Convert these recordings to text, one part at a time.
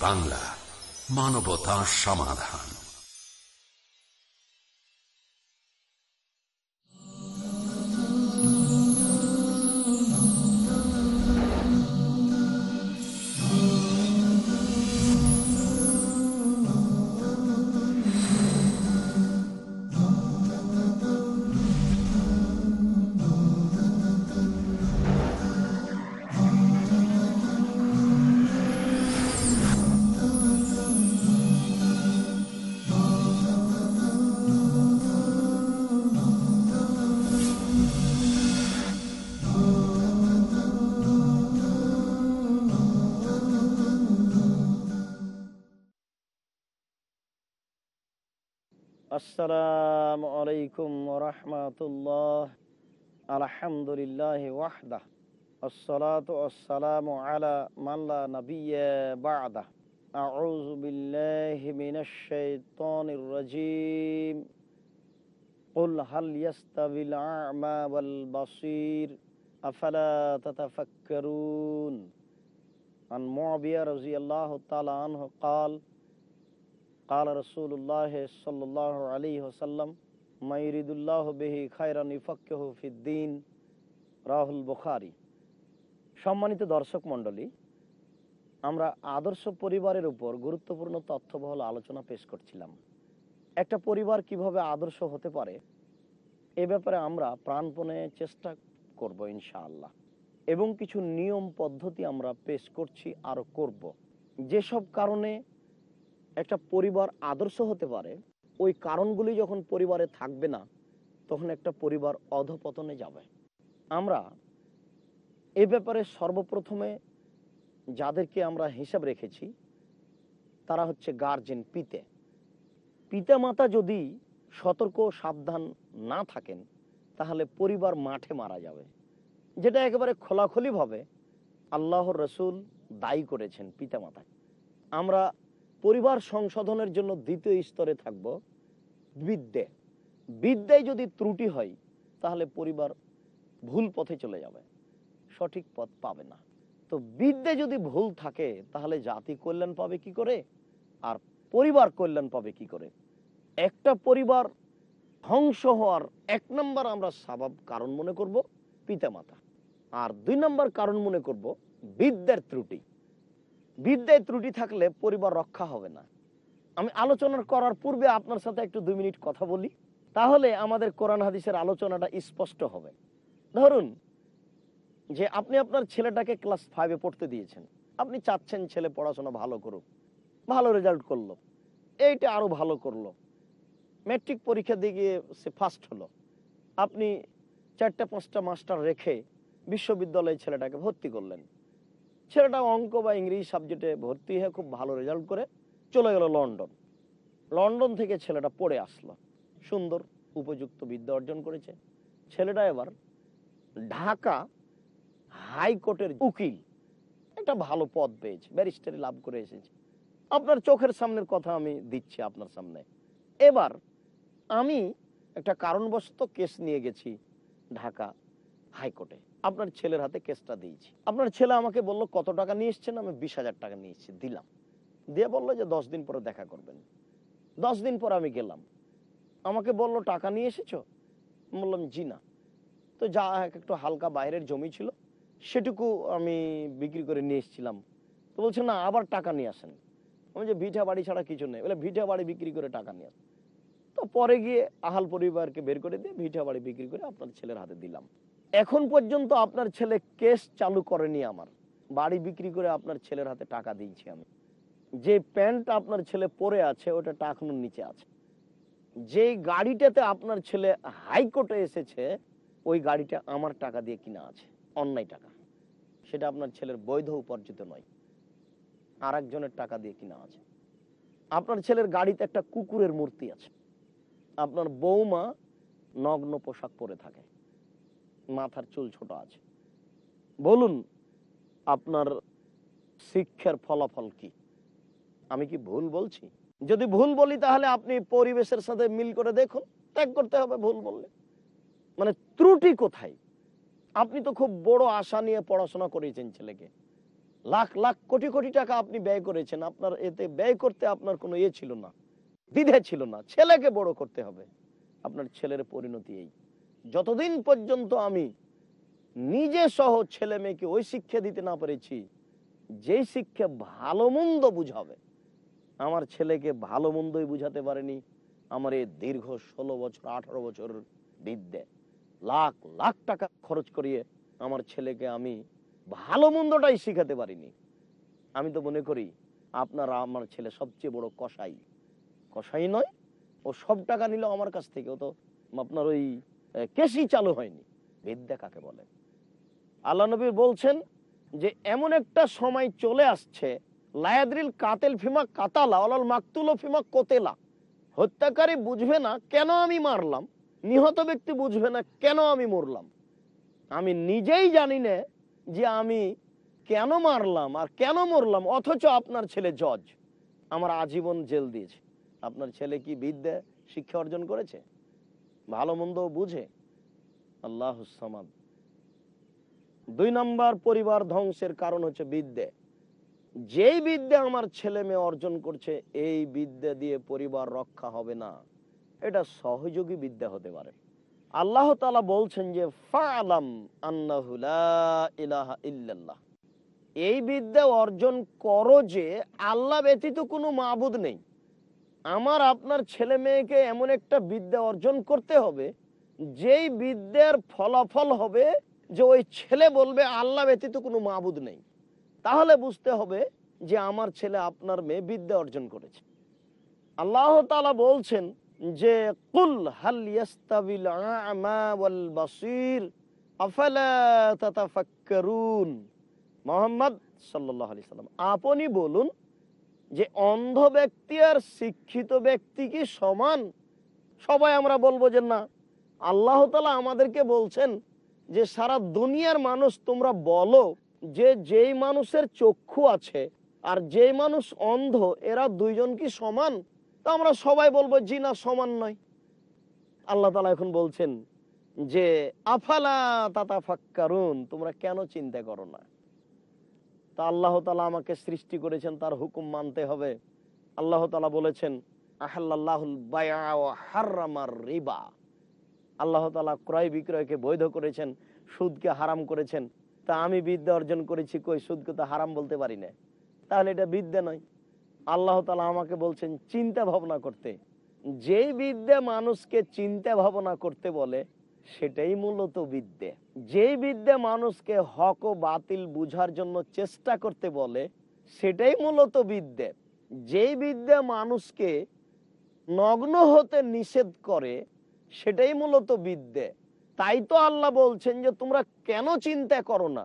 বাংলা মানবতা সমাধান। السلام عليكم ورحمة الله. الحمد لله وحده. الصلاة والسلام على من لا نبي بعده. أعوذ بالله من الشيطان الرجيم. قل هل يستوي الأعمى والبصير؟ أفلا تتفكرون؟ عن معبية رضي الله تعالى عنه قال قال رسول الله صلى الله عليه وسلم ما يريد الله به خيرا يفقهه في الدين রাহুল বুখারি সম্মানিত দর্শক মণ্ডলী আমরা আদর্শ পরিবারের উপর গুরুত্বপূর্ণ তথ্যবহল আলোচনা পেশ করছিলাম একটা পরিবার কিভাবে আদর্শ হতে পারে এ ব্যাপারে আমরা প্রাণপণে চেষ্টা করব ইনশাআল্লাহ এবং কিছু নিয়ম পদ্ধতি আমরা পেশ করছি আরও করব যেসব কারণে একটা পরিবার আদর্শ হতে পারে, ওই কারণগুলি যখন পরিবারে থাকবে না, তখন একটা পরিবার অধপতনে যাবে। আমরা এ ব্যাপারে সর্বপ্রথমে যাদেরকে আমরা হিসাব রেখেছি, তারা হচ্ছে গার্জেন পিতে। পিতামাতা যদি সতর্ক সাবধান না থাকেন, তাহলে পরিবার মাঠে মারা যাবে। যেটা একেবারে খোলাখুলিভাবে আল্লাহর রসুল দায়ী করেছেন পিতামাতা আমরা পরিবার সংশোধনের জন্য দ্বিতীয় স্তরে থাকব, বিদ্যে। বিদ্যায় যদি ত্রুটি হয়, তাহলে পরিবার ভুল পথে চলে যাবে, সঠিক পথ পাবে না। তো বিদ্যে যদি ভুল থাকে, তাহলে জাতি কল্যাণ পাবে কি করে? আর পরিবার কল্যাণ পাবে কি করে? একটা পরিবার ধ্বংস হওয়ার এক নম্বর আমরা স্বভাব কারণ মনে করব, পিতামাতা। আর দুই নম্বর কারণ মনে করব, বিদ্যার ত্রুটি। বিদ্যায় ত্রুটি থাকলে পরিবার রক্ষা হবে না। আমি আলোচনা করার পূর্বে আপনার সাথে একটু দুই মিনিট কথা বলি। তাহলে আমাদের কোরআন হাদিসের আলোচনাটা স্পষ্ট হবে। ধরুন যে আপনি আপনার ছেলেটাকে ক্লাস ফাইভে পড়তে দিয়েছেন। আপনি চাচ্ছেন ছেলে পড়াশোনা ভালো করুক, ভালো রেজাল্ট করল, এইটা আরও ভালো করল। ম্যাট্রিক পরীক্ষা দিয়ে গিয়ে সে ফার্স্ট হলো। আপনি চারটা পাঁচটা মাস্টার রেখে বিশ্ববিদ্যালয়ে ছেলেটাকে ভর্তি করলেন। ছেলেটা অঙ্ক বা ইংরেজি সাবজেক্টে ভর্তি হয়ে খুব ভালো রেজাল্ট করে চলে গেল লন্ডন। লন্ডন থেকে ছেলেটা পড়ে আসলো। সুন্দর উপযুক্ত বিদ্যা অর্জন করেছে। ছেলেটা এবার ঢাকা হাইকোর্টের উকিল। একটা ভালো পদ পেয়েছে ব্যারিস্টারি লাভ করে এসেছে। আপনার চোখের সামনের কথা আমি দিচ্ছি আপনার সামনে। এবার আমি একটা কারণবশত কেস নিয়ে গেছি ঢাকা হাইকোর্টে আপনার ছেলের হাতে কেসটা দিয়েছি। আপনার ছেলে আমাকে বলল, কত টাকা নিয়ে এসছেন? আমি বিশ হাজার টাকা নিয়ে দিলাম। দিয়ে বলল যে, দশ দিন পরে দেখা করবেন। দশ দিন পর আমি গেলাম। আমাকে বলল, টাকা নিয়ে এসেছ? বললাম, জি না। তো যা একটু হালকা বাইরের জমি ছিল, সেটুকু আমি বিক্রি করে নিয়ে এসেছিলাম। তো বলছে, না, আবার টাকা নিয়ে আসেন। আমি যে, ভিটা বাড়ি ছাড়া কিছু নেই। বলে, ভিটা বাড়ি বিক্রি করে টাকা নিয়ে আসেন তো পরে গিয়ে আহাল পরিবারকে বের করে দিয়ে ভিটা বাড়ি বিক্রি করে আপনার ছেলের হাতে দিলাম। এখন পর্যন্ত আপনার ছেলে কেস চালু করেনি আমার। বাড়ি বিক্রি করে আপনার ছেলের হাতে টাকা দিয়েছি আমি। যে প্যান্ট আপনার ছেলে পরে আছে, ওটা টাকানোর নিচে আছে। যে গাড়িটাতে আপনার ছেলে হাইকোর্টে এসেছে, ওই গাড়িটা আমার টাকা দিয়ে কিনা আছে, অন্যায় টাকা। সেটা আপনার ছেলের বৈধ উপার্জিত নয়। আর একজনের টাকা দিয়ে কিনা আছে। আপনার ছেলের গাড়িতে একটা কুকুরের মূর্তি আছে। আপনার বৌমা নগ্ন পোশাক পরে থাকে। মাথার চুল ছোট আছে। বলুন, আপনার শিক্ষার ফলাফল কি? আমি কি ভুল বলছি? যদি ভুল বলি তাহলে আপনি পরিবেশের সাথে মিল করে দেখুন, ত্যাগ করতে হবে ভুল বললে। মানে ত্রুটি কোথায়? আপনি তো খুব বড় আশা নিয়ে পড়াশোনা করেছেন ছেলেকে। লাখ লাখ কোটি কোটি টাকা আপনি ব্যয় করেছেন। আপনার এতে ব্যয় করতে আপনার কোনো ইয়ে ছিল না, দ্বিধে ছিল না। ছেলেকে বড় করতে হবে। আপনার ছেলের পরিণতি এই। যতদিন পর্যন্ত আমি নিজে সহ ছেলে মেয়েকে ওই শিক্ষা দিতে না পেরেছি, যেই শিক্ষা ভালো মন্দ বুঝাবে, আমার ছেলেকে ভালো মন্দই বুঝাতে পারেনি আমার এই দীর্ঘ ষোলো বছর, আঠারো বছর বিদ্যে। লাখ লাখ টাকা খরচ করিয়ে আমার ছেলেকে আমি ভালো মন্দটাই শিখাতে পারিনি। আমি তো মনে করি আপনারা আমার ছেলে সবচেয়ে বড় কষাই কষাই নয়, ও সব টাকা নিল আমার কাছ থেকে। ও তো আপনার ওই কেসই চালু হয়নি। বিদ্যা কাকে বলে? আল্লাহ নবী বলছেন যে, এমন একটা সময় চলে আসছে, লায়াদ্রিল কাতেল ফিমা কাতালা অলাল মাকতুল ফিমা কোতেলা। হত্যাকারী বুঝবে না, কেন আমি মারলাম? নিহত ব্যক্তি বুঝবে না, কেন আমি মরলাম? আমি নিজেই জানি না যে আমি কেন মারলাম আর কেন মরলাম, অথচ আপনার ছেলে জজ। আমার আজীবন জেল দিয়েছে। আপনার ছেলে কি বিদ্যা শিক্ষা অর্জন করেছে? ভালো মন্দ বুঝে, আল্লাহ সামাদ। দুই নম্বর, পরিবার ধ্বংসের কারণ হচ্ছে বিদ্যে। যেই বিদ্যা আমার ছেলে মেয়ে অর্জন করছে, এই বিদ্যা দিয়ে পরিবার রক্ষা হবে না। এটা সহযোগী বিদ্যা হতে পারে। আল্লাহ তালা বলছেন যে, ফালাম ইলাহা ইল্লাল্লাহ। এই বিদ্যা অর্জন করো যে, আল্লাহ ব্যতীত কোনো মাবুদ নেই। আমার আপনার ছেলে মেয়েকে এমন একটা বিদ্যা অর্জন করতে হবে, যেই বিদ্যার ফলাফল হবে যে ওই ছেলে বলবে, আল্লাহ ব্যতীত কোনো মাবুদ নেই। তাহলে বুঝতে হবে যে আমার ছেলে আপনার মেয়ে বিদ্যা অর্জন করেছে। আল্লাহ তালা বলছেন যে, কুল হাল ইয়াস্তাবিল আ'মা ওয়াল বাসীর, আফালা তাতাফাক্কারুন? মোহাম্মদ সাল্লাল্লাহু আলাইহি সাল্লাম আপনি বলুন যে অন্ধ ব্যক্তি আর শিক্ষিত ব্যক্তি কি সমান? সবাই আমরা বলব যে না। আল্লাহ তালা আমাদেরকে বলছেন যে, সারা দুনিয়ার মানুষ তোমরা বলো যে, যেই মানুষের চক্ষু আছে আর যেই মানুষ অন্ধ, এরা দুইজন কি সমান? তা আমরা সবাই বলব জি না, সমান নয়। আল্লাহ তালা এখন বলছেন যে, আফালা তাতা ফাক্কারুন তোমরা কেন চিন্তা করো না? তা আল্লাহ তালা আমাকে সৃষ্টি করেছেন, তার হুকুম মানতে হবে। আল্লাহ তালা বলেছেন রিবা। আল্লাহ তালা ক্রয় বিক্রয়কে বৈধ করেছেন, সুদকে হারাম করেছেন। তা আমি বিদ্যা অর্জন করেছি কই? সুদকে তো হারাম বলতে পারি না। তাহলে এটা বিদ্যা নয়। আল্লাহ তালা আমাকে বলছেন, চিন্তা ভাবনা করতে। যেই বিদ্যা মানুষকে চিন্তা ভাবনা করতে বলে সেটাই মূলত বিদ্যা। যেই বিদ্যা মানুষকে হক ও বাতিল বুঝার জন্য চেষ্টা করতে বলে, সেটাই মূলত বিদ্যা। যেই বিদ্যা মানুষকে নগ্ন হতে নিষেধ করে, সেটাই মূলত বিদ্যে। তাই তো আল্লাহ বলছেন যে, তোমরা কেন চিন্তা করো না?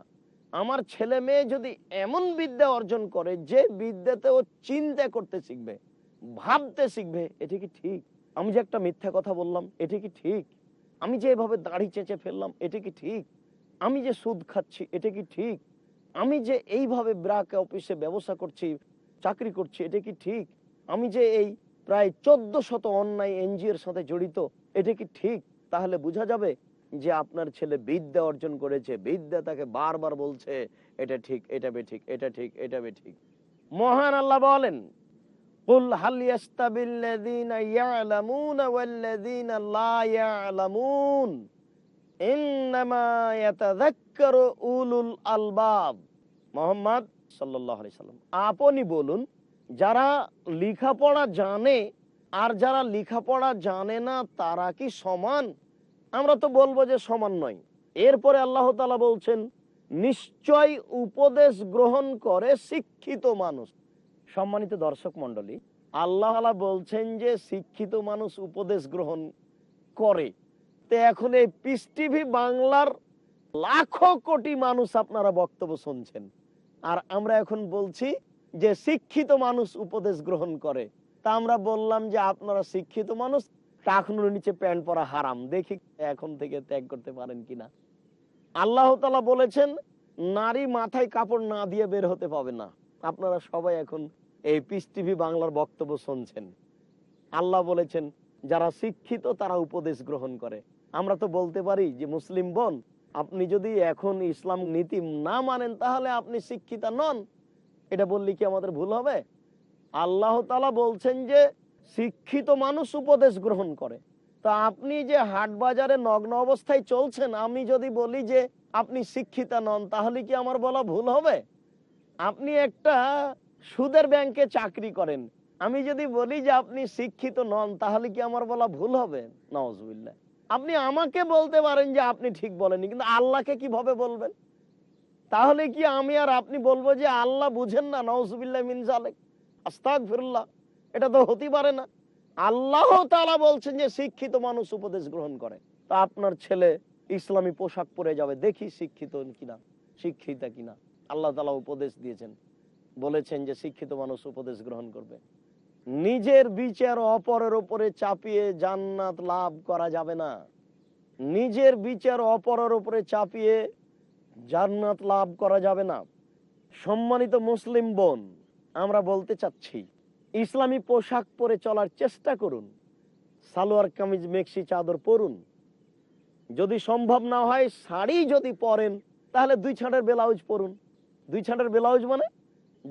আমার ছেলে মেয়ে যদি এমন বিদ্যা অর্জন করে, যে বিদ্যাতে ও চিন্তা করতে শিখবে, ভাবতে শিখবে, এটা কি ঠিক? আমি যে একটা মিথ্যা কথা বললাম, এটা কি ঠিক? আমি যে এভাবে দাড়ি চেঁচে ফেললাম, এটা কি ঠিক? আমি যে সুদ খাচ্ছি, এটা কি ঠিক? আমি যে এইভাবে ব্রাক অফিসে ব্যবসা করছি, চাকরি করছি, এটা কি ঠিক? আমি যে এই প্রায় চোদ্দ শত অন্যায় এনজিওর সাথে জড়িত, এটা কি ঠিক? তাহলে বোঝা যাবে যে আপনার ছেলে বিদ্যা অর্জন করেছে, বিদ্যা তাকে বারবার বলছে, এটা ঠিক, এটা বে ঠিক, এটা ঠিক, এটা বে ঠিক। মহান আল্লাহ বলেন قل هل يستوي الذين يعلمون والذين لا يعلمون إنما يتذكر أولو الألباب মোহাম্মদ সাল্লাল্লাহু আলাইহি সাল্লাম আপনি বলুন যারা লেখাপড়া জানে আর যারা লেখাপড়া জানে না তারা কি সমান আমরা তো বলবো যে সমান নয় এরপরে আল্লাহ তাআলা বলছেন নিশ্চয় উপদেশ গ্রহণ করে শিক্ষিত মানুষ সম্মানিত দর্শক মন্ডলী আল্লাহ বলছেন যে শিক্ষিত মানুষ উপদেশ গ্রহণ করে। তো এখন এই পিস টিভি বাংলার লাখো কোটি মানুষ আপনারা বক্তব্য শুনছেন। আর আমরা এখন বলছি যে শিক্ষিত মানুষ উপদেশ গ্রহণ করে। তা আমরা বললাম যে আপনারা শিক্ষিত মানুষ টাকনুর নিচে প্যান্ট পরা হারাম। দেখি এখন থেকে ত্যাগ করতে পারেন কিনা। আল্লাহ তালা বলেছেন, নারী মাথায় কাপড় না দিয়ে বের হতে পাবে না। আপনারা সবাই এখন এই পিস টিভি বাংলার বক্তব্য শুনছেন। আল্লাহ বলেছেন, যারা শিক্ষিত তারা উপদেশ গ্রহণ করে। আমরা তো বলতে পারি যে, মুসলিম বোন, আপনি যদি এখন ইসলাম নীতি না মানেন, তাহলে আপনি শিক্ষিতা নন। এটা বললে কি আমাদের ভুল হবে? আল্লাহ তালা বলছেন যে, শিক্ষিত মানুষ উপদেশ গ্রহণ করে। তা আপনি যে হাট বাজারে নগ্ন অবস্থায় চলছেন, আমি যদি বলি যে, আপনি শিক্ষিতা নন, তাহলে কি আমার বলা ভুল হবে? আপনি একটা সুদের ব্যাংকে চাকরি করেন। আমি যদি বলি যে আপনি শিক্ষিত নন, তাহলে কি আমার বলা ভুল হবে? নওয়াজবিল্লা আপনি আমাকে বলতে পারেন যে আপনি ঠিক বলেননি, কিন্তু আল্লাহকে কীভাবে বলবেন? তাহলে কি আমি আর আপনি বলব যে আল্লাহ বুঝেন না? নওয়াজবিল্লাহ মিন জালেক আস্তাক ফিরুল্লাহ এটা তো হতে পারে না। আল্লাহ তালা বলছেন যে শিক্ষিত মানুষ উপদেশ গ্রহণ করে। তা আপনার ছেলে ইসলামী পোশাক পরে যাবে, দেখি শিক্ষিত কিনা, শিক্ষিতা কিনা। আল্লাহ তালা উপদেশ দিয়েছেন। বলেছেন যে শিক্ষিত মানুষ উপদেশ গ্রহণ করবে। নিজের বিচার অপরের উপরে চাপিয়ে জান্নাত লাভ করা যাবে না। নিজের বিচার অপরের উপরে চাপিয়ে জান্নাত লাভ করা যাবে না। সম্মানিত মুসলিম বোন, আমরা বলতে চাচ্ছি, ইসলামী পোশাক পরে চলার চেষ্টা করুন। সালোয়ার কামিজ, মেক্সি, চাদর পরুন। যদি সম্ভব না হয়, শাড়ি যদি পরেন, তাহলে দুই ছাঁটের ব্লাউজ পরুন। দুই ছাঁটের ব্লাউজ মানে?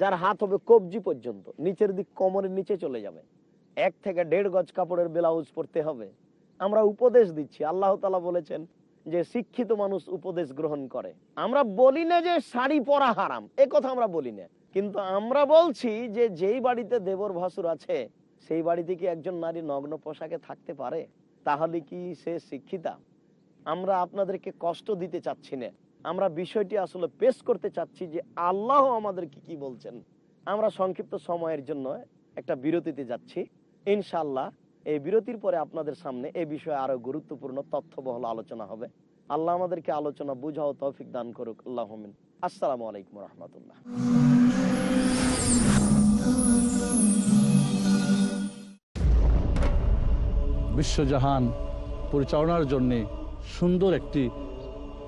যার হাত হবে কবজি পর্যন্ত, নিচের দিক কোমরের নিচে চলে যাবে। এক থেকে দেড় গজ কাপড়ের ব্লাউজ পরতে হবে। আমরা উপদেশ দিচ্ছি, আল্লাহ তালা বলেছেন যে শিক্ষিত মানুষ উপদেশ গ্রহণ করে। আমরা বলি না যে শাড়ি পরা হারাম, এ কথা আমরা বলি না। কিন্তু আমরা বলছি যে যেই বাড়িতে দেবর ভাসুর আছে, সেই বাড়িতে কি একজন নারী নগ্ন পোশাকে থাকতে পারে? তাহলে কি সে শিক্ষিতা? আমরা আপনাদেরকে কষ্ট দিতে চাচ্ছি না। আমরা বিষয়টি আসলে পেশ করতে চাচ্ছি যে আল্লাহ আমাদেরকে কি বলছেন। আমরা সংক্ষিপ্ত সময়ের জন্য একটা বিরতিতে যাচ্ছি। ইনশাল্লাহ এই বিরতির পরে আপনাদের সামনে এ বিষয়ে আরও গুরুত্বপূর্ণ তথ্যবহল আলোচনা হবে। আল্লাহ আমাদেরকে আলোচনা বুঝাও, তৌফিক দান করুক। আল্লাহ আসসালামু আলাইকুম রহমতুল্লাহ। বিশ্বজাহান পরিচালনার জন্যে সুন্দর একটি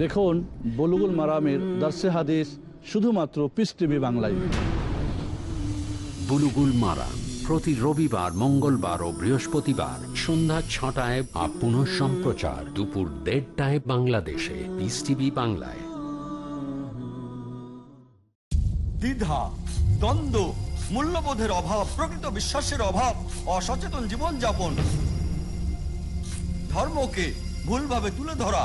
দেখুন বলুগুল মারামের দার্সে হাদিস শুধুমাত্র পিস টিভি বাংলায়। বুলুগুল মারা প্রতি রবিবার মঙ্গলবার ও বৃহস্পতিবার সন্ধ্যা ছটায় বা পুনঃ সম্প্রচার দুপুর দেড়টায় বাংলাদেশে পিস টিভি বাংলায়। দ্বিধা দ্বন্দ্ব মূল্যবোধের অভাব প্রকৃত বিশ্বাসের অভাব অসচেতন জীবনযাপন ধর্মকে ভুলভাবে তুলে ধরা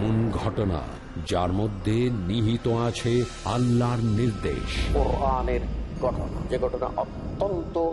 এমন ঘটনা যার মধ্যে নিহিত আছে আল্লাহর নির্দেশ। কোরআনের ঘটনা। যে ঘটনা অত্যন্ত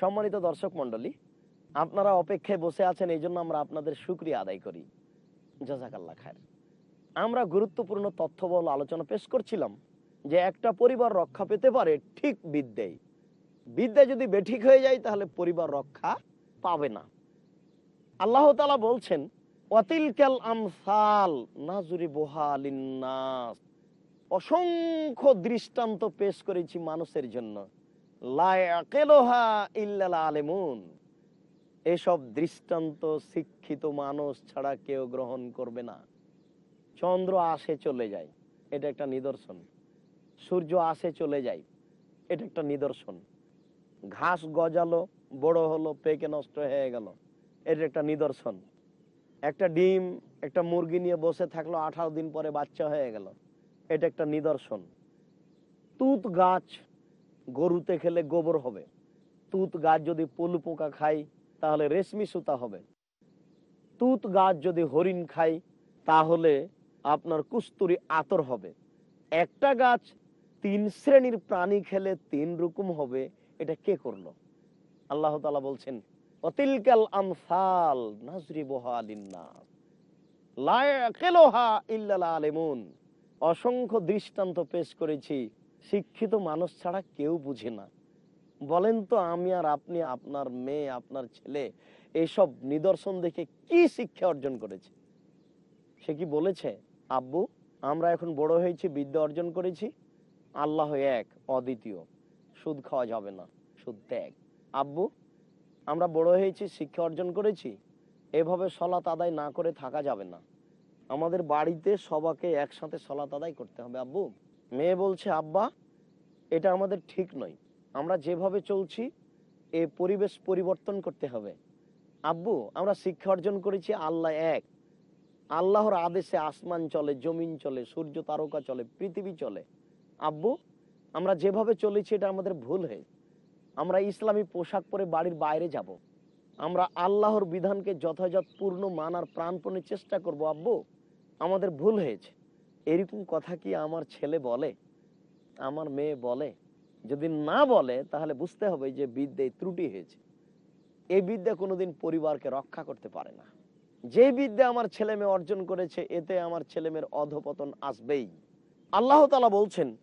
সম্মানিত দর্শক মন্ডলী আপনারা অপেক্ষায় বসে আছেন, এই জন্য আমরা আপনাদের সুক্রিয়া আদায় করি। জাজাকাল্লা খায়ের। আমরা গুরুত্বপূর্ণ তথ্যবল আলোচনা পেশ করছিলাম যে একটা পরিবার রক্ষা পেতে পারে ঠিক বিদ্যায়। বিদ্যা যদি বেঠিক হয়ে যায়, তাহলে পরিবার রক্ষা পাবে না। আল্লাহ তালা বলছেন অতিলকাল আমসাল নাজুরি বোহালিনাস অসংখ্য দৃষ্টান্ত পেশ করেছি মানুষের জন্য। আলেমুন। এসব দৃষ্টান্ত শিক্ষিত মানুষ ছাড়া কেউ গ্রহণ করবে না। চন্দ্র আসে চলে যায়, এটা একটা নিদর্শন। সূর্য আসে চলে যায়, এটা একটা নিদর্শন। ঘাস গজালো, বড় হলো, পেকে নষ্ট হয়ে গেল, এটা একটা নিদর্শন। একটা ডিম, একটা মুরগি নিয়ে বসে থাকল, আঠারো দিন পরে বাচ্চা হয়ে গেল, এটা একটা নিদর্শন। তুত গাছ গরুতে খেলে গোবর হবে। তুত গাছ যদি পলু পোকা খায়, তাহলে রেশমি সুতা হবে। তুত গাছ যদি হরিণ খায়, তাহলে আপনার কুস্তুরি আতর হবে। একটা গাছ তিন শ্রেণির প্রাণী খেলে তিন রকম হবে, এটা কে করল? আল্লাহ তালা বলছেন অতিলকাল আমসাল নাজরি আলেমুন। অসংখ্য দৃষ্টান্ত পেশ করেছি শিক্ষিত মানুষ ছাড়া কেউ বুঝে না। বলেন তো, আমি আর আপনি, আপনার মেয়ে, আপনার ছেলে এইসব নিদর্শন দেখে কি শিক্ষা অর্জন করেছে? সে কি বলেছে, আব্বু, আমরা এখন বড় হয়েছি, বিদ্যা অর্জন করেছি। আল্লাহ এক, অদ্বিতীয়। সুদ খাওয়া যাবে না, সুদ ত্যাগ। আব্বু, আমরা বড় হয়েছি, শিক্ষা অর্জন করেছি। এভাবে সলাত আদায় না করে থাকা যাবে না। আমাদের বাড়িতে সবাকে একসাথে সলাত আদায় করতে হবে, আব্বু। মেয়ে বলছে, আব্বা, এটা আমাদের ঠিক নয়। আমরা যেভাবে চলছি, এ পরিবেশ পরিবর্তন করতে হবে। আব্বু, আমরা শিক্ষা অর্জন করেছি, আল্লাহ এক। আল্লাহর আদেশে আসমান চলে, জমিন চলে, সূর্য তারকা চলে, পৃথিবী চলে। আব্বু, আমরা যেভাবে চলেছি, এটা আমাদের ভুল হয়ে। আমরা ইসলামী পোশাক পরে বাড়ির বাইরে যাব। আমরা আল্লাহর বিধানকে যথাযথ, পূর্ণ, মানার, প্রাণপণে চেষ্টা করব। আব্বু, আমাদের ভুল হয়েছে। এরকম কথা কি আমার ছেলে বলে? আমার মেয়ে বলে? যদি না বলে, তাহলে বুঝতে হবে যে বিদ্যায় ত্রুটি হয়েছে। এই বিদ্যা কোনোদিন পরিবারকে রক্ষা করতে পারে না। যে বিদ্যা আমার ছেলে মেয়ে অর্জন করেছে, এতে আমার ছেলে মেয়ের অধপতন আসবেই। আল্লাহ তালা বলছেন।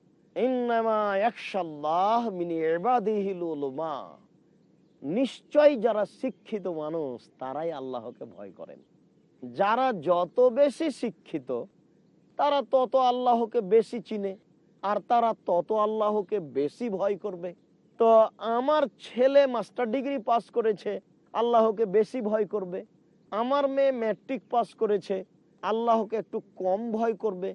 নিশ্চয় যারা শিক্ষিত মানুষ, তারাই আল্লাহকে ভয় করেন। যারা যত বেশি শিক্ষিত তারা তত আল্লাহকে বেশি চিনে, আর তারা তত আল্লাহকে বেশি ভয় করবে। তো আমার ছেলে মাস্টার ডিগ্রি পাস করেছে, আল্লাহকে বেশি ভয় করবে। আমার মেয়ে ম্যাট্রিক পাস করেছে, আল্লাহকে একটু কম ভয় করবে।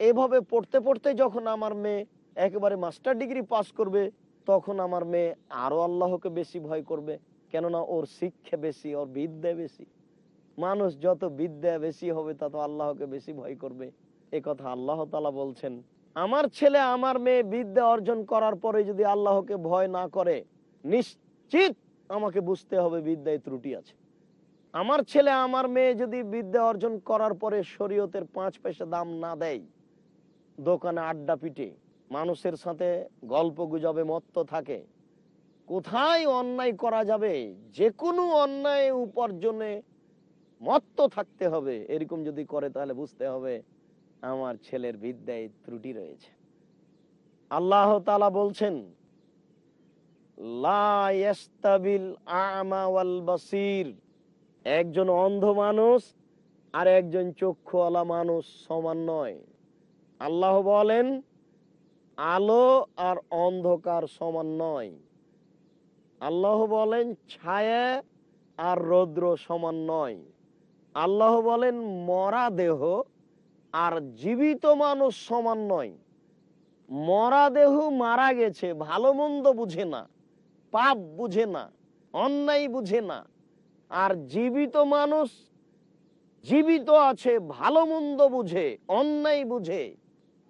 এভাবে পড়তে পড়তে যখন আমার মেয়ে একেবারে মাস্টার ডিগ্রি পাস করবে, তখন আমার মেয়ে আরও আল্লাহকে বেশি ভয় করবে। কেননা ওর শিক্ষা বেশি, ওর বিদ্যা বেশি। মানুষ যত বিদ্যা বেশি হবে, তত আল্লাহকে বেশি ভয় করবে। এ কথা আল্লাহ তালা বলছেন, আমার ছেলে আমার মেয়ে বিদ্যা অর্জন করার পরে যদি আল্লাহকে ভয় না করে, নিশ্চিত আমাকে বুঝতে হবে বিদ্যায় ত্রুটি আছে। আমার ছেলে আমার মেয়ে যদি বিদ্যা অর্জন করার পরে শরীয়তের পাঁচ পয়সা দাম না দেয়, দোকানে আড্ডা পিটে, মানুষের সাথে গল্প গুজবে, মত্ত থাকে, কোথায় অন্যায় করা যাবে? যে কোনো অন্যায় উপার্জনে মত্ত থাকতে হবে। এরকম যদি করে তাহলে বুঝতে হবে আমার ছেলের বিদ্যায় ত্রুটি রয়েছে। আল্লাহ তালা বলছেন একজন অন্ধ মানুষ আর একজন চক্ষুওয়ালা মানুষ সমান নয়। আল্লাহ বলেন, আলো আর অন্ধকার সমান নয়। আল্লাহ বলেন, ছায়া আর রৌদ্র সমান নয়। আল্লাহ বলেন, মরা দেহ আর জীবিত মানুষ সমান নয়। মরা দেহ মারা গেছে, ভালো মন্দ বুঝে না, পাপ বুঝে না, অন্যায় বুঝে না। আর জীবিত মানুষ জীবিত আছে, ভালো মন্দ বুঝে, অন্যায় বুঝে।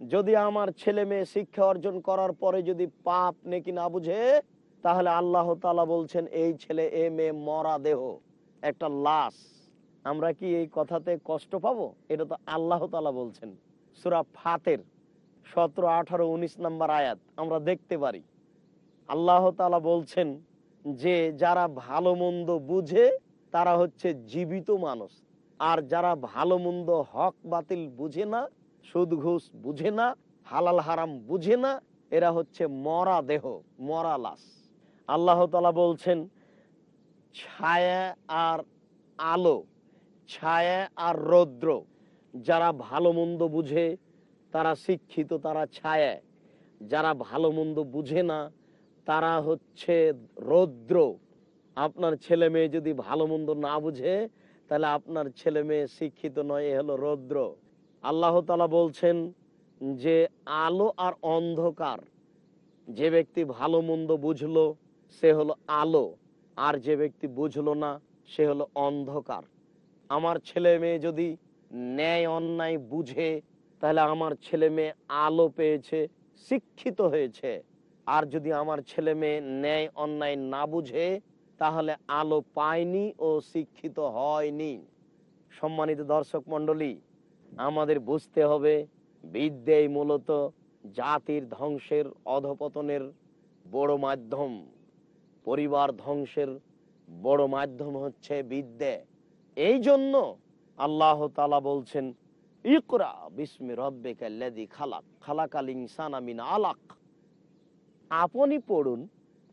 যদি আমার ছেলে মেয়ে শিক্ষা অর্জন করার পরে যদি পাপ নেকি না বুঝে, তাহলে আল্লাহ তালা বলছেন, এই ছেলে, এ মেয়ে মরা দেহ, একটা লাশ। আমরা কি এই কথাতে কষ্ট পাবো? এটা তো আল্লাহ তালা বলছেন। সুরা ফাতের সতেরো, আঠারো, উনিশ নাম্বার আয়াত আমরা দেখতে পারি। আল্লাহ তালা বলছেন যে, যারা ভালো মন্দ বুঝে, তারা হচ্ছে জীবিত মানুষ। আর যারা ভালো মন্দ হক বাতিল বুঝে না, সুদ ঘুষ বুঝে না, হালাল হারাম বুঝে না, এরা হচ্ছে মরা দেহ, মরা লাশ। আল্লাহ তালা বলছেন, ছায়া আর আলো ছায়া আর রৌদ্র। যারা ভালো মন্দ বুঝে, তারা শিক্ষিত, তারা ছায়া। যারা ভালো মন্দ বুঝে না, তারা হচ্ছে রৌদ্র। আপনার ছেলে মেয়ে যদি ভালো মন্দ না বুঝে, তাহলে আপনার ছেলে মেয়ে শিক্ষিত নয়, এ হলো রৌদ্র। আল্লাহ তালা বলছেন যে, আলো আর অন্ধকার, যে ব্যক্তি ভালো মন্দ বুঝলো, সে হলো আলো। আর যে ব্যক্তি বুঝলো না, সে হলো অন্ধকার। আমার ছেলে মেয়ে যদি ন্যায় অন্যায় বুঝে, তাহলে আমার ছেলে মেয়ে আলো পেয়েছে, শিক্ষিত হয়েছে। আর যদি আমার ছেলে মেয়ে ন্যায় অন্যায় না বুঝে, তাহলে আলো পায়নি ও শিক্ষিত হয়নি। সম্মানিত দর্শক মন্ডলী আমাদের বুঝতে হবে, বিদ্যেই মূলত জাতির ধ্বংসের অধপতনের বড় মাধ্যম। পরিবার ধ্বংসের বড় মাধ্যম হচ্ছে বিদ্যে। এই জন্য আল্লাহ তালা বলছেন, ইকরা বিস্মি রব্বেকাল্লাদি খালাক, খালাকাল ইনসান আমিন আলাক। আপনি পড়ুন,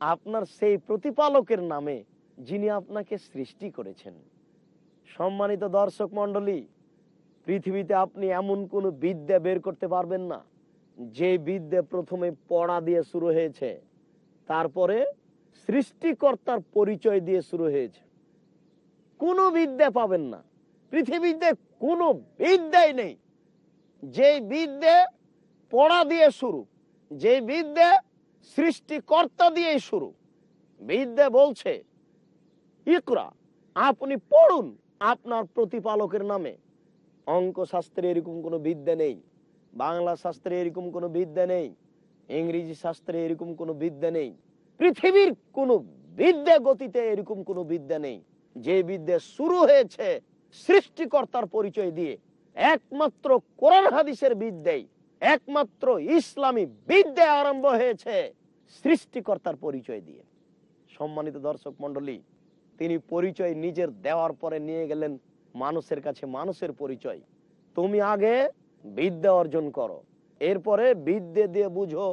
আপনার সেই প্রতিপালকের নামে যিনি আপনাকে সৃষ্টি করেছেন। সম্মানিত দর্শক মণ্ডলী, পৃথিবীতে আপনি এমন কোনো বিদ্যা বের করতে পারবেন না, যে বিদ্যা প্রথমে পড়া দিয়ে শুরু হয়েছে, তারপরে সৃষ্টিকর্তার পরিচয় দিয়ে শুরু হয়েছে। কোনো বিদ্যা পাবেন না। পৃথিবীতে কোনো বিদ্যাই নেই। যে বিদ্যে পড়া দিয়ে শুরু যে বিদ্যা সৃষ্টিকর্তা দিয়ে শুরু, বিদ্যা বলছে, ইকরা, আপনি পড়ুন আপনার প্রতিপালকের নামে। অঙ্ক শাস্ত্রে এরকম কোনো বিদ্যা নেই, বাংলা শাস্ত্রে এরকম কোনো বিদ্যা নেই, ইংরেজি শাস্ত্রে এরকম কোনো বিদ্যা নেই, পৃথিবীর কোনো বিদ্যা গতিতে এরকম কোনো বিদ্যা নেই। যে বিদ্যা শুরু হয়েছে সৃষ্টিকর্তার পরিচয় দিয়ে, একমাত্র কোরআন হাদিসের বিদ্যাই, একমাত্র ইসলামী বিদ্যা আরম্ভ হয়েছে সৃষ্টিকর্তার পরিচয় দিয়ে। সম্মানিত দর্শক মন্ডলী তিনি পরিচয় নিজের দেওয়ার পরে নিয়ে গেলেন মানুষের কাছে মানুষের পরিচয়। তুমি আগে বিদ্যা অর্জন করো, এরপরে বিদ্যে দিয়ে বুঝো,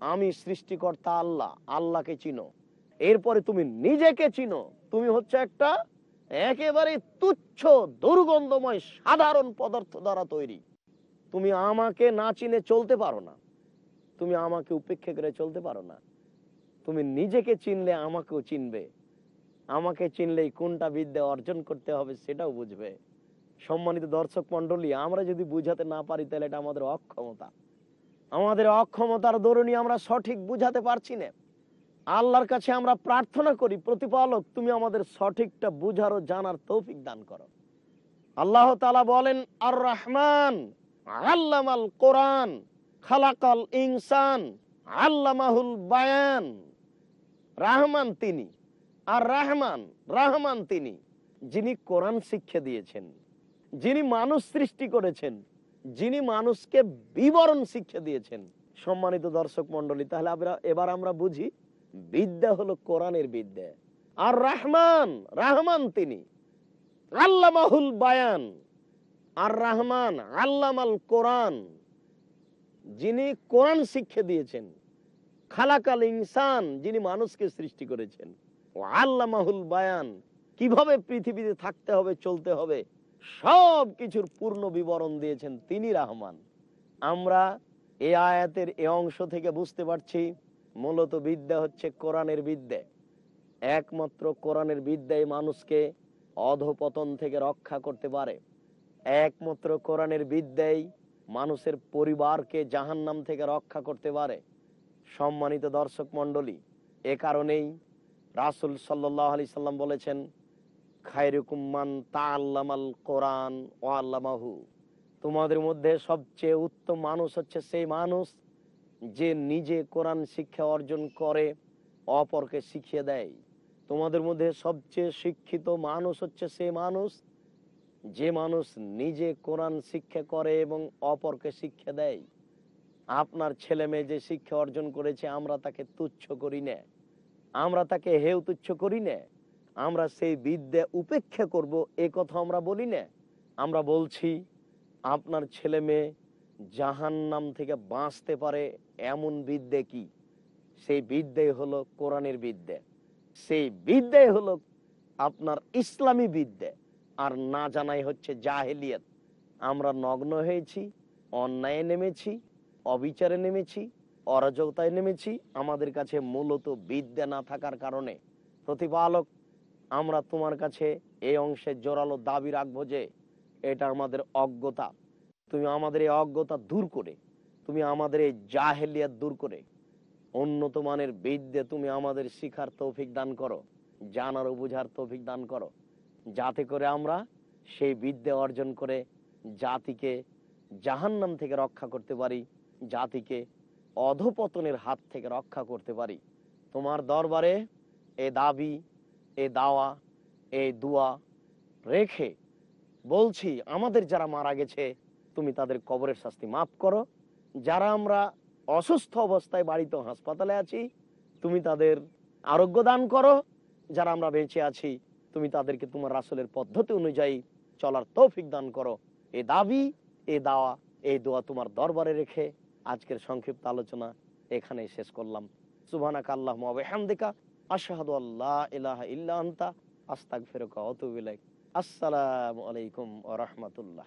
আমি সৃষ্টিকর্তা আল্লাহ, আল্লাহকে চিনো। এরপরে তুমি নিজেকে চিনো। তুমি হচ্ছে একটা একেবারে তুচ্ছ, দুর্গন্ধময়, সাধারণ পদার্থ দ্বারা তৈরি। তুমি আমাকে না চিনে চলতে পারো না। তুমি আমাকে উপেক্ষা করে চলতে পারো না। তুমি নিজেকে চিনলে আমাকেও চিনবে। আমাকে চিনলেই কোনটা বিদ্যা অর্জন করতে হবে সেটাও বুঝবে। সম্মানিত দর্শক মন্ডলী আমরা যদি বুঝাতে না পারি তাহলে এটা আমাদের অক্ষমতা। আমাদের অক্ষমতার দরুনি আমরা সঠিক বুঝাতে পারছি না। আল্লাহর কাছে আমরা প্রার্থনা করি, প্রতিপালক, তুমি আমাদের সঠিকটা বুঝার ও জানার তৌফিক দান করো। আল্লাহ তালা বলেন আর রহমান আল্লামাল কোরআন, খালাকাল ইনসান, আল্লামাহুল বায়ান। রাহমান তিনি। আর রাহমান রাহমান তিনি, যিনি কোরআন শিক্ষা দিয়েছেন, যিনি মানুষ সৃষ্টি করেছেন, যিনি মানুষকে বিবরণ শিক্ষা দিয়েছেন। সম্মানিত দর্শক মন্ডলী তাহলে আমরা এবার আমরা বুঝি বিদ্যা হলো কোরআনের বিদ্যা। আর রাহমান রাহমান তিনি। আল্লামাহুল বায়ান। আর রাহমান, আল্লামাল কোরআন। যিনি কোরআন শিক্ষা দিয়েছেন। খালাকাল ইনসান, যিনি মানুষকে সৃষ্টি করেছেন। আল্লামাহুল বায়ান, কীভাবে পৃথিবীতে থাকতে হবে, চলতে হবে, সব কিছুর পূর্ণ বিবরণ দিয়েছেন তিনি রাহমান। আমরা এ আয়াতের এ অংশ থেকে বুঝতে পারছি মূলত বিদ্যা হচ্ছে কোরআনের বিদ্যা। একমাত্র কোরআনের বিদ্যাই মানুষকে অধপতন থেকে রক্ষা করতে পারে। একমাত্র কোরআনের বিদ্যাই মানুষের পরিবারকে জাহান্নাম থেকে রক্ষা করতে পারে। সম্মানিত দর্শক মন্ডলী এ কারণেই রাসুল সাল্লাহ আলি সাল্লাম বলেছেন খায়রুকুম্মান তা আল্লামাল কোরআন ও আল্লামাহু তোমাদের মধ্যে সবচেয়ে উত্তম মানুষ হচ্ছে সেই মানুষ যে নিজে কোরআন শিক্ষা অর্জন করে, অপরকে শিখিয়ে দেয়। তোমাদের মধ্যে সবচেয়ে শিক্ষিত মানুষ হচ্ছে সে মানুষ, যে মানুষ নিজে কোরআন শিক্ষা করে এবং অপরকে শিক্ষা দেয়। আপনার ছেলে মেয়ে যে শিক্ষা অর্জন করেছে, আমরা তাকে তুচ্ছ করি না। আমরা তাকে হেউ তুচ্ছ করি না। আমরা সেই বিদ্যা উপেক্ষা করব, এ কথা আমরা বলি না। আমরা বলছি, আপনার ছেলে মেয়ে জাহান্নাম থেকে বাঁচতে পারে এমন বিদ্যে কি? সেই বিদ্যে হলো কোরআনের বিদ্যে। সেই বিদ্যে হলো আপনার ইসলামী বিদ্যে। আর না জানাই হচ্ছে জাহেলিয়াত। আমরা নগ্ন হয়েছি, অন্যায়ে নেমেছি, অবিচারে নেমেছি, অরাজকতায় নেমেছি। আমাদের কাছে মূলত বিদ্যা না থাকার কারণে। প্রতিপালক, আমরা তোমার কাছে এই অংশে জোরালো দাবি রাখব যে, এটা আমাদের অজ্ঞতা। তুমি আমাদের এই অজ্ঞতা দূর করে, তুমি আমাদের এই জাহেলিয়াত দূর করে উন্নত মানের বিদ্যে তুমি আমাদের শিখার তৌফিক দান করো, জানার ও বুঝার তৌফিক দান করো, যাতে করে আমরা সেই বিদ্যে অর্জন করে জাতিকে জাহান্নাম থেকে রক্ষা করতে পারি, জাতিকে অধপতনের হাত থেকে রক্ষা করতে পারি। তোমার দরবারে এ দাবি, এ দাওয়া, এ দুয়া রেখে বলছি, আমাদের যারা মারা গেছে তুমি তাদের কবরের শাস্তি মাফ করো। যারা আমরা অসুস্থ অবস্থায় বাড়িতে হাসপাতালে আছি, তুমি তাদের আরোগ্য দান করো। যারা আমরা বেঁচে আছি, তুমি তাদেরকে তোমার রাসলের পদ্ধতি অনুযায়ী চলার তৌফিক দান করো। এ দাবি, এ দাওয়া এই দোয়া তোমার দরবারে রেখে আজকের সংক্ষিপ্ত আলোচনা এখানে শেষ করলাম। সুবহানাক আল্লাহুম্মা ওয়া বিহামদিকা, আশহাদু আল্লা ইলাহা ইল্লা ওয়া আতুবু ইলাইক। আসসালামু আলাইকুম ওয়া রাহমাতুল্লাহ।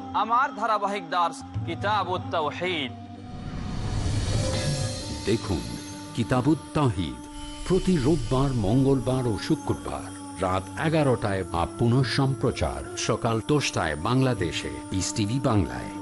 আমার ধারাবাহিক দাস কিতাব দেখুন কিতাব প্রতি রোববার, মঙ্গলবার ও শুক্রবার রাত এগারোটায় বা পুনঃ সম্প্রচার সকাল দশটায় বাংলাদেশে ইস বাংলায়।